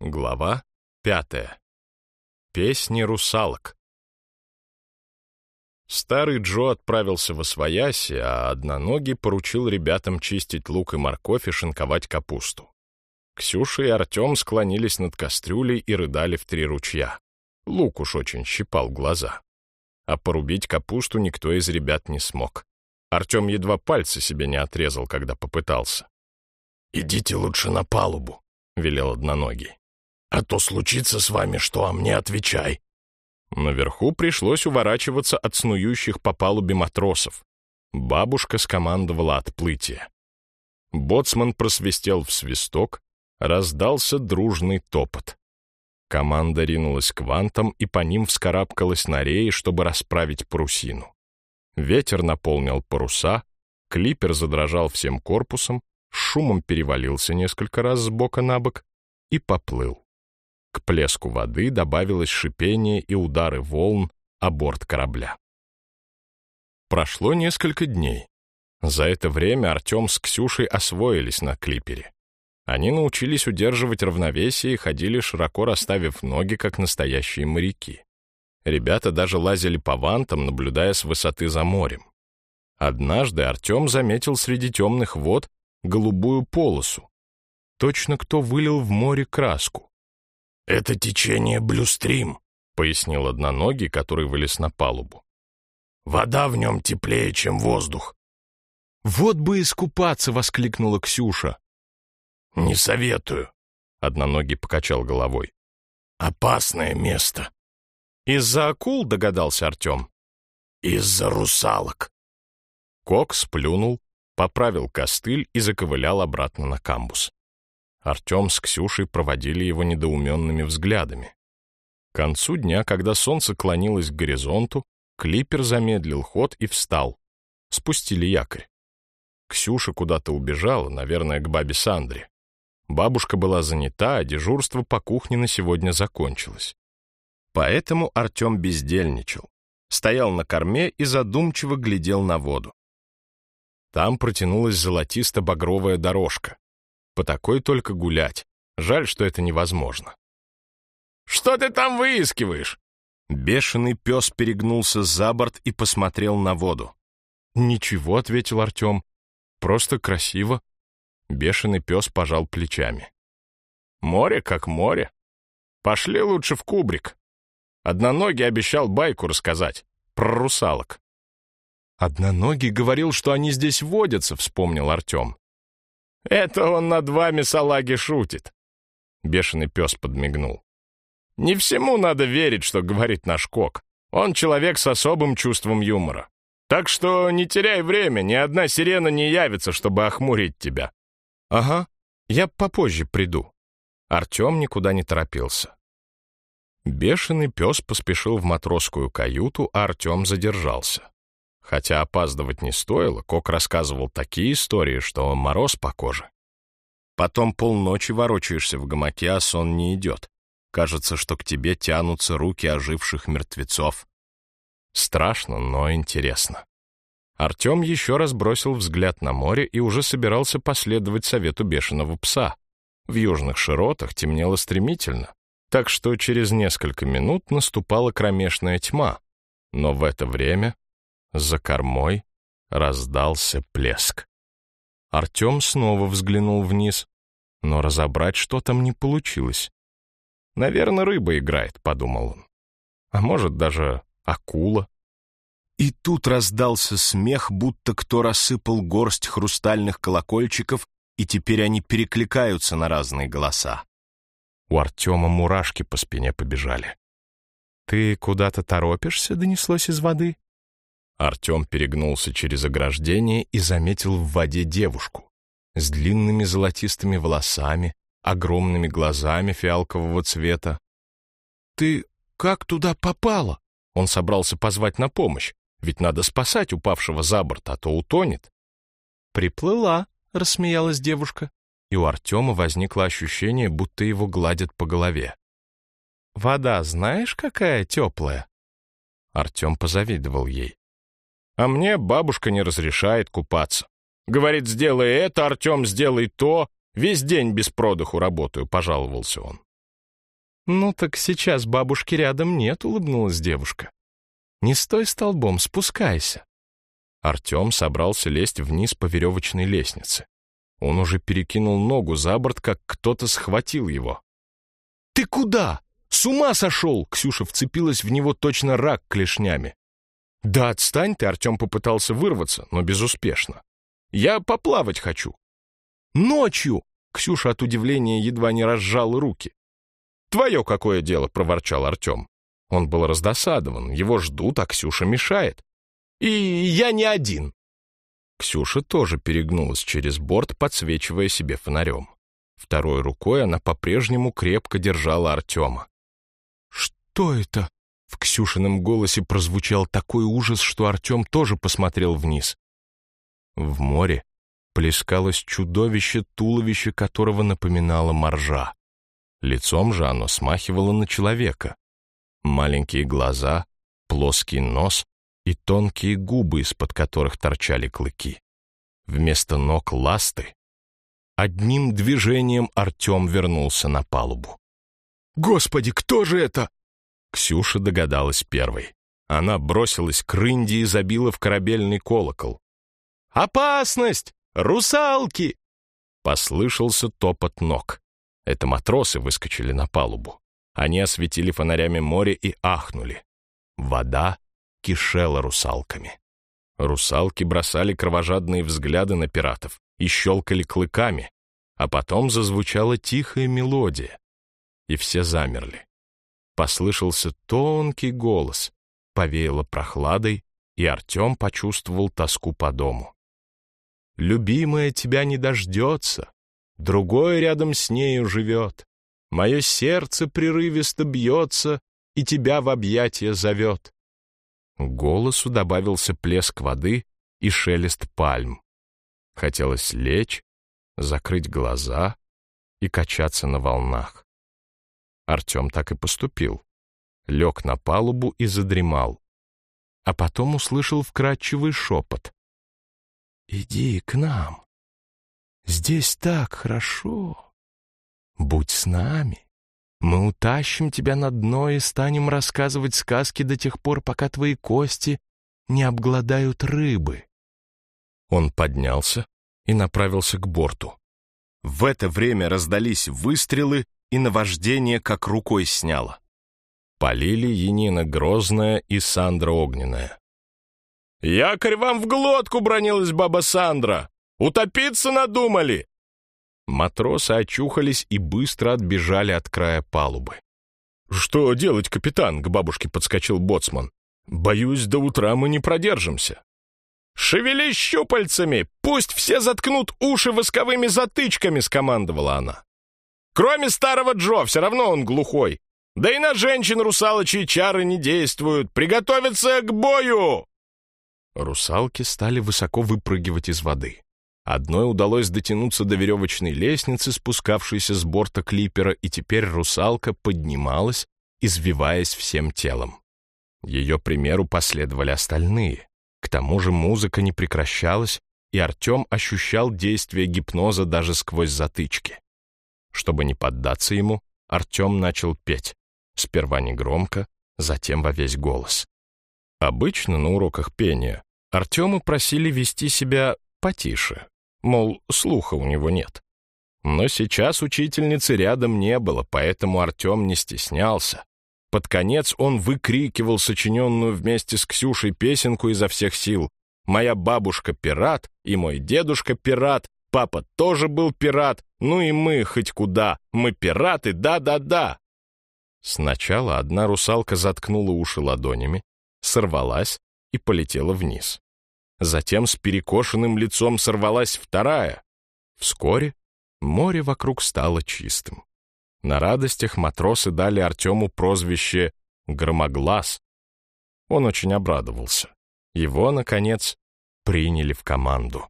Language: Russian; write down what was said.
Глава пятая. Песни русалок. Старый Джо отправился во свояси, а одноногий поручил ребятам чистить лук и морковь и шинковать капусту. Ксюша и Артем склонились над кастрюлей и рыдали в три ручья. Лук уж очень щипал глаза. А порубить капусту никто из ребят не смог. Артем едва пальцы себе не отрезал, когда попытался. «Идите лучше на палубу», — велел одноногий. А то случится с вами что, а мне отвечай». Наверху пришлось уворачиваться от снующих по палубе матросов. Бабушка скомандовала отплытие. Боцман просвистел в свисток, раздался дружный топот. Команда ринулась к вантам и по ним вскарабкалась на реи, чтобы расправить парусину. Ветер наполнил паруса, клипер задрожал всем корпусом, шумом перевалился несколько раз с бока на бок и поплыл. К плеску воды добавилось шипение и удары волн о борт корабля. Прошло несколько дней. За это время Артем с Ксюшей освоились на клипере. Они научились удерживать равновесие и ходили, широко расставив ноги, как настоящие моряки. Ребята даже лазили по вантам, наблюдая с высоты за морем. Однажды Артем заметил среди темных вод голубую полосу. Точно кто вылил в море краску. «Это течение Блюстрим», — пояснил одноногий, который вылез на палубу. «Вода в нем теплее, чем воздух». «Вот бы искупаться!» — воскликнула Ксюша. «Не советую», — одноногий покачал головой. «Опасное место». «Из-за акул?» — догадался Артем. «Из-за русалок». Кок сплюнул, поправил костыль и заковылял обратно на камбус. Артем с Ксюшей проводили его недоуменными взглядами. К концу дня, когда солнце клонилось к горизонту, клипер замедлил ход и встал. Спустили якорь. Ксюша куда-то убежала, наверное, к бабе Сандре. Бабушка была занята, а дежурство по кухне на сегодня закончилось. Поэтому Артем бездельничал. Стоял на корме и задумчиво глядел на воду. Там протянулась золотисто-багровая дорожка. По такой только гулять. Жаль, что это невозможно. «Что ты там выискиваешь?» Бешеный пес перегнулся за борт и посмотрел на воду. «Ничего», — ответил Артем. «Просто красиво». Бешеный пес пожал плечами. «Море как море. Пошли лучше в кубрик. Одноногий обещал байку рассказать. Про русалок». «Одноногий говорил, что они здесь водятся», — вспомнил Артем. Это он над вами, салаги, шутит. Бешеный пес подмигнул. Не всему надо верить, что говорит наш кок. Он человек с особым чувством юмора. Так что не теряй время, ни одна сирена не явится, чтобы охмурить тебя. Ага, я попозже приду. Артем никуда не торопился. Бешеный пес поспешил в матросскую каюту, а Артем задержался. Хотя опаздывать не стоило, Кок рассказывал такие истории, что мороз по коже. Потом полночи ворочаешься в гамаке, а сон не идет. Кажется, что к тебе тянутся руки оживших мертвецов. Страшно, но интересно. Артем еще раз бросил взгляд на море и уже собирался последовать совету бешеного пса. В южных широтах темнело стремительно, так что через несколько минут наступала кромешная тьма. Но в это время за кормой раздался плеск. Артем снова взглянул вниз, но разобрать, что там, не получилось. «Наверное, рыба играет», — подумал он. «А может, даже акула». И тут раздался смех, будто кто рассыпал горсть хрустальных колокольчиков, и теперь они перекликаются на разные голоса. У Артема мурашки по спине побежали. «Ты куда-то торопишься?» — донеслось из воды. Артем перегнулся через ограждение и заметил в воде девушку с длинными золотистыми волосами, огромными глазами фиалкового цвета. «Ты как туда попала?» Он собрался позвать на помощь, ведь надо спасать упавшего за борт, а то утонет. «Приплыла», — рассмеялась девушка, и у Артема возникло ощущение, будто его гладят по голове. «Вода знаешь, какая теплая?» Артем позавидовал ей. А мне бабушка не разрешает купаться. Говорит, сделай это, Артем, сделай то. Весь день без продыху работаю, пожаловался он. «Ну так сейчас бабушки рядом нет», — улыбнулась девушка. «Не стой столбом, спускайся». Артем собрался лезть вниз по веревочной лестнице. Он уже перекинул ногу за борт, как кто-то схватил его. «Ты куда? С ума сошел!» Ксюша вцепилась в него точно рак клешнями. «Да отстань ты!» — Артем попытался вырваться, но безуспешно. «Я поплавать хочу». «Ночью!» — Ксюша от удивления едва не разжала руки. «Твое какое дело!» — проворчал Артем. Он был раздосадован, его ждут, а Ксюша мешает. «И я не один!» Ксюша тоже перегнулась через борт, подсвечивая себе фонарем. Второй рукой она по-прежнему крепко держала Артема. «Что это?» В Ксюшином голосе прозвучал такой ужас, что Артем тоже посмотрел вниз. В море плескалось чудовище, туловище которого напоминало моржа. Лицом же оно смахивало на человека. Маленькие глаза, плоский нос и тонкие губы, из-под которых торчали клыки. Вместо ног ласты. Одним движением Артем вернулся на палубу. «Господи, кто же это?» Ксюша догадалась первой. Она бросилась к рынде и забила в корабельный колокол. «Опасность! Русалки!» Послышался топот ног. Это матросы выскочили на палубу. Они осветили фонарями море и ахнули. Вода кишела русалками. Русалки бросали кровожадные взгляды на пиратов и щелкали клыками, а потом зазвучала тихая мелодия, и все замерли. Послышался тонкий голос, повеяло прохладой, и Артем почувствовал тоску по дому. «Любимая тебя не дождется, другой рядом с нею живет. Мое сердце прерывисто бьется и тебя в объятия зовет». Голосу добавился плеск воды и шелест пальм. Хотелось лечь, закрыть глаза и качаться на волнах. Артем так и поступил. Лег на палубу и задремал. А потом услышал вкрадчивый шепот. «Иди к нам. Здесь так хорошо. Будь с нами. Мы утащим тебя на дно и станем рассказывать сказки до тех пор, пока твои кости не обгладают рыбы». Он поднялся и направился к борту. В это время раздались выстрелы, и наваждение как рукой сняло. Полили Енина Грозная и Сандра Огненная. «Якорь вам в глотку!» — бронилась баба Сандра. «Утопиться надумали!» Матросы очухались и быстро отбежали от края палубы. «Что делать, капитан?» — к бабушке подскочил боцман. «Боюсь, до утра мы не продержимся». «Шевели щупальцами! Пусть все заткнут уши восковыми затычками!» — скомандовала она. Кроме старого Джо, все равно он глухой. Да и на женщин русалочьи чары не действуют. Приготовиться к бою!» Русалки стали высоко выпрыгивать из воды. Одной удалось дотянуться до веревочной лестницы, спускавшейся с борта клипера, и теперь русалка поднималась, извиваясь всем телом. Ее примеру последовали остальные. К тому же музыка не прекращалась, и Артем ощущал действие гипноза даже сквозь затычки. Чтобы не поддаться ему, Артем начал петь. Сперва негромко, затем во весь голос. Обычно на уроках пения Артему просили вести себя потише, мол, слуха у него нет. Но сейчас учительницы рядом не было, поэтому Артем не стеснялся. Под конец он выкрикивал сочиненную вместе с Ксюшей песенку изо всех сил. «Моя бабушка пират, и мой дедушка пират, Папа тоже был пират, ну и мы хоть куда. Мы пираты, да-да-да. Сначала одна русалка заткнула уши ладонями, сорвалась и полетела вниз. Затем с перекошенным лицом сорвалась вторая. Вскоре море вокруг стало чистым. На радостях матросы дали Артему прозвище «Громоглаз». Он очень обрадовался. Его, наконец, приняли в команду.